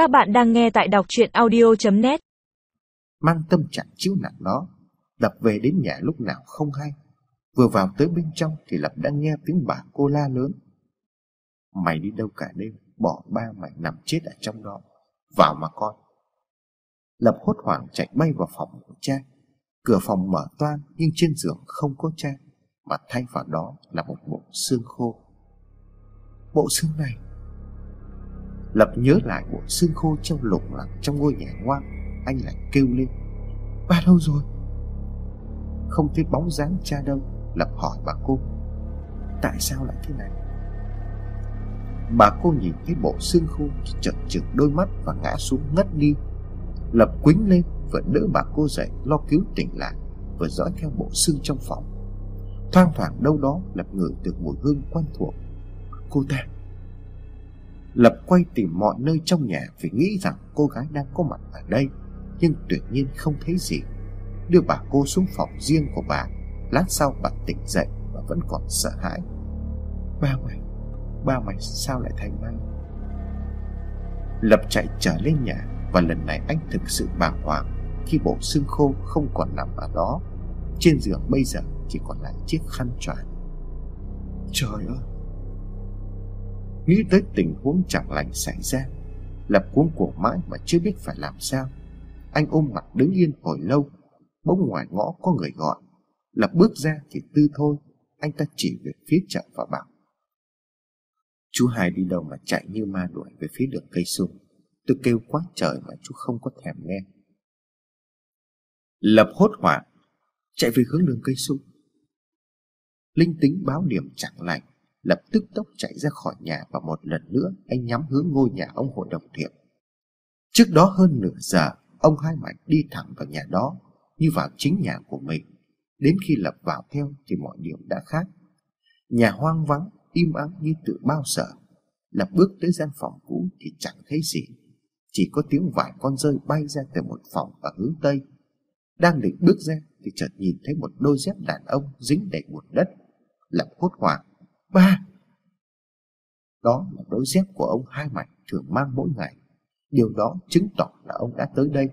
Các bạn đang nghe tại đọc chuyện audio.net Mang tâm trạng chiếu nặng đó, Lập về đến nhà lúc nào không hay, Vừa vào tới bên trong Thì Lập đã nghe tiếng bà cô la lớn. Mày đi đâu cả đêm, Bỏ ba mày nằm chết ở trong đó, Vào mà con. Lập hốt hoảng chạy bay vào phòng của cha. Cửa phòng mở toang Nhưng trên giường không có cha, Mà thay vào đó là một bộ xương khô. Bộ xương này Lập nhớ lại bộ xương khô trong lục lặng trong ngôi nhà ngoan, Anh lại kêu lên, Ba đâu rồi? Không thấy bóng dáng cha đâu, Lập hỏi bà cô, Tại sao lại thế này? Bà cô nhìn thấy bộ xương khô chợt trợn đôi mắt và ngã xuống ngất đi. Lập quính lên Vừa đỡ bà cô dậy lo cứu tỉnh lại Vừa dõi theo bộ xương trong phòng. Thoang thoảng đâu đó Lập ngửi được mùi hương quen thuộc. Cô ta Lập quay tìm mọi nơi trong nhà vì nghĩ rằng cô gái đang có mặt ở đây Nhưng tuyệt nhiên không thấy gì. Đưa bà cô xuống phòng riêng của bà Lát sau bà tỉnh dậy và vẫn còn sợ hãi. Ba mày, ba mày sao lại thành ma? Lập chạy trở lên nhà Và lần này anh thực sự bàng hoàng Khi bộ xương khô không còn nằm ở đó. Trên giường bây giờ chỉ còn lại chiếc khăn choàng. Trời ơi Nghĩ tới tình huống chẳng lành xảy ra, Lập cuống cuồng mãi mà chưa biết phải làm sao. Anh ôm mặt đứng yên hồi lâu, Bỗng ngoài ngõ có người gọi. Lập bước ra thì tư thôi, Anh ta chỉ về phía chợ và bảo. Chú hai đi đâu mà chạy như ma đuổi về phía đường cây sung Tôi kêu quá trời mà chú không có thèm nghe. Lập hốt hoảng, Chạy về hướng đường cây sung Linh tính báo điểm chẳng lành lập tức tốc chạy ra khỏi nhà và một lần nữa anh nhắm hướng ngôi nhà ông hội đồng thiệp. Trước đó hơn nửa giờ, ông Hai Mạnh đi thẳng vào nhà đó, như vào chính nhà của mình. Đến khi Lập vào theo thì mọi điều đã khác. Nhà hoang vắng, im ắng như tự bao sợ. Lập bước tới gian phòng cũ thì chẳng thấy gì. Chỉ có tiếng vài con rơi bay ra từ một phòng ở hướng Tây. Đang định bước ra thì chợt nhìn thấy một đôi dép đàn ông dính đầy bùn đất. Lập hốt hoảng Ba. Đó là đôi dép của ông hai mạch thường mang mỗi ngày. Điều đó chứng tỏ là ông đã tới đây.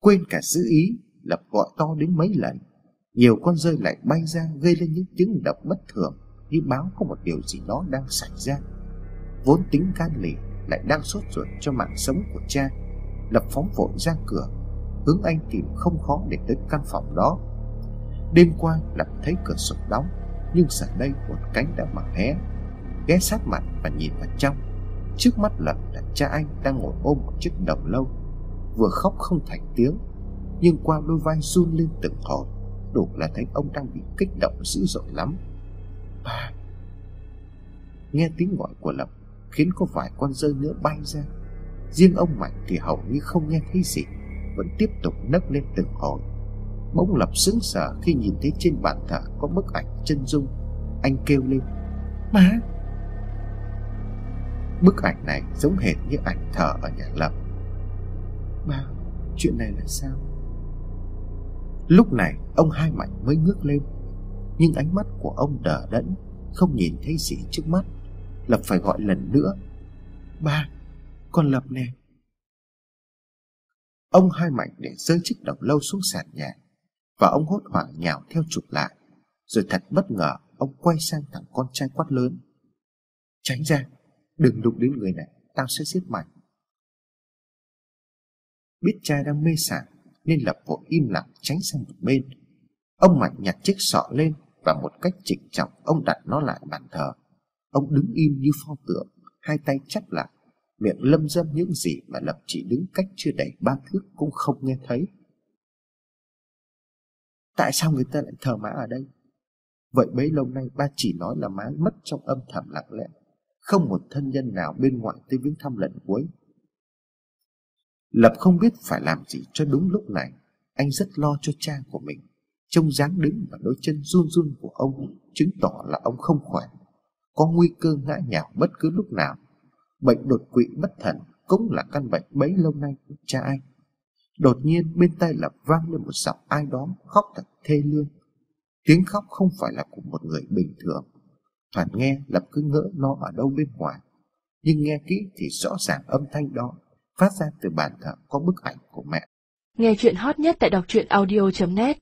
Quên cả giữ ý, Lập gọi to đến mấy lần. Nhiều con rơi lại bay ra Gây lên những tiếng động bất thường. Như báo có một điều gì đó đang xảy ra. Vốn tính can lì Lại đang sốt ruột cho mạng sống của cha. Lập phóng vội ra cửa. Hướng anh tìm không khó để tới căn phòng đó. Đêm qua Lập thấy cửa sổ đóng nhưng giờ đây một cánh đã mở hé, ghé sát mặt và nhìn vào trong. Trước mắt lập là cha anh đang ngồi ôm một chiếc đồng lâu. Vừa khóc không thành tiếng, nhưng qua đôi vai run lên từng hồi đủ là thấy ông đang bị kích động dữ dội lắm. Ba! Nghe tiếng gọi của lập khiến có vài con rơi nữa bay ra. Riêng ông mạnh thì hầu như không nghe thấy gì, vẫn tiếp tục nấc lên từng hồi Bỗng lập sững sờ khi nhìn thấy trên bàn thờ có bức ảnh chân dung. Anh kêu lên, Má! Bức ảnh này giống hệt như ảnh thờ ở nhà lập. Ba Chuyện này là sao? Lúc này, ông hai mạnh mới ngước lên, Nhưng ánh mắt của ông đờ đẫn, Không nhìn thấy gì trước mắt. Lập phải gọi lần nữa, Ba, Con Lập nè. Ông hai mạnh để rơi chiếc đồng lâu xuống sàn nhà và ông hốt hoảng nhào theo chụp lại. Rồi thật bất ngờ, Ông quay sang thằng con trai quát lớn. Tránh ra, Đừng đụng đến người này, Tao sẽ giết mày. Biết cha đang mê sảng, Nên lập vội im lặng tránh sang một bên. Ông Mạnh nhặt chiếc sọ lên Và một cách trịnh trọng, Ông đặt nó lại bàn thờ. Ông đứng im như pho tượng, Hai tay chắp lại, Miệng lâm dâm những gì mà Lập chỉ đứng cách chưa đầy ba thước cũng không nghe thấy. Tại sao người ta lại thờ má ở đây? Vậy bấy lâu nay ba chỉ nói là má mất trong âm thầm lặng lẽ, không một thân nhân nào bên ngoài tới viếng thăm lần cuối. Lập không biết phải làm gì cho đúng lúc này, anh rất lo cho cha của mình. Trông dáng đứng và đôi chân run run của ông chứng tỏ là ông không khỏe, có nguy cơ ngã nhào bất cứ lúc nào. Bệnh đột quỵ bất thần cũng là căn bệnh bấy lâu nay của cha anh. Đột nhiên bên tai Lập vang lên một giọng ai đó khóc thật thê lương. Tiếng khóc không phải là của một người bình thường. Thoạt nghe Lập cứ ngỡ nó ở đâu bên ngoài. Nhưng nghe kỹ thì rõ ràng âm thanh đó phát ra từ bàn thờ có bức ảnh của mẹ. Nghe chuyện hot nhất tại đọc truyện audio.net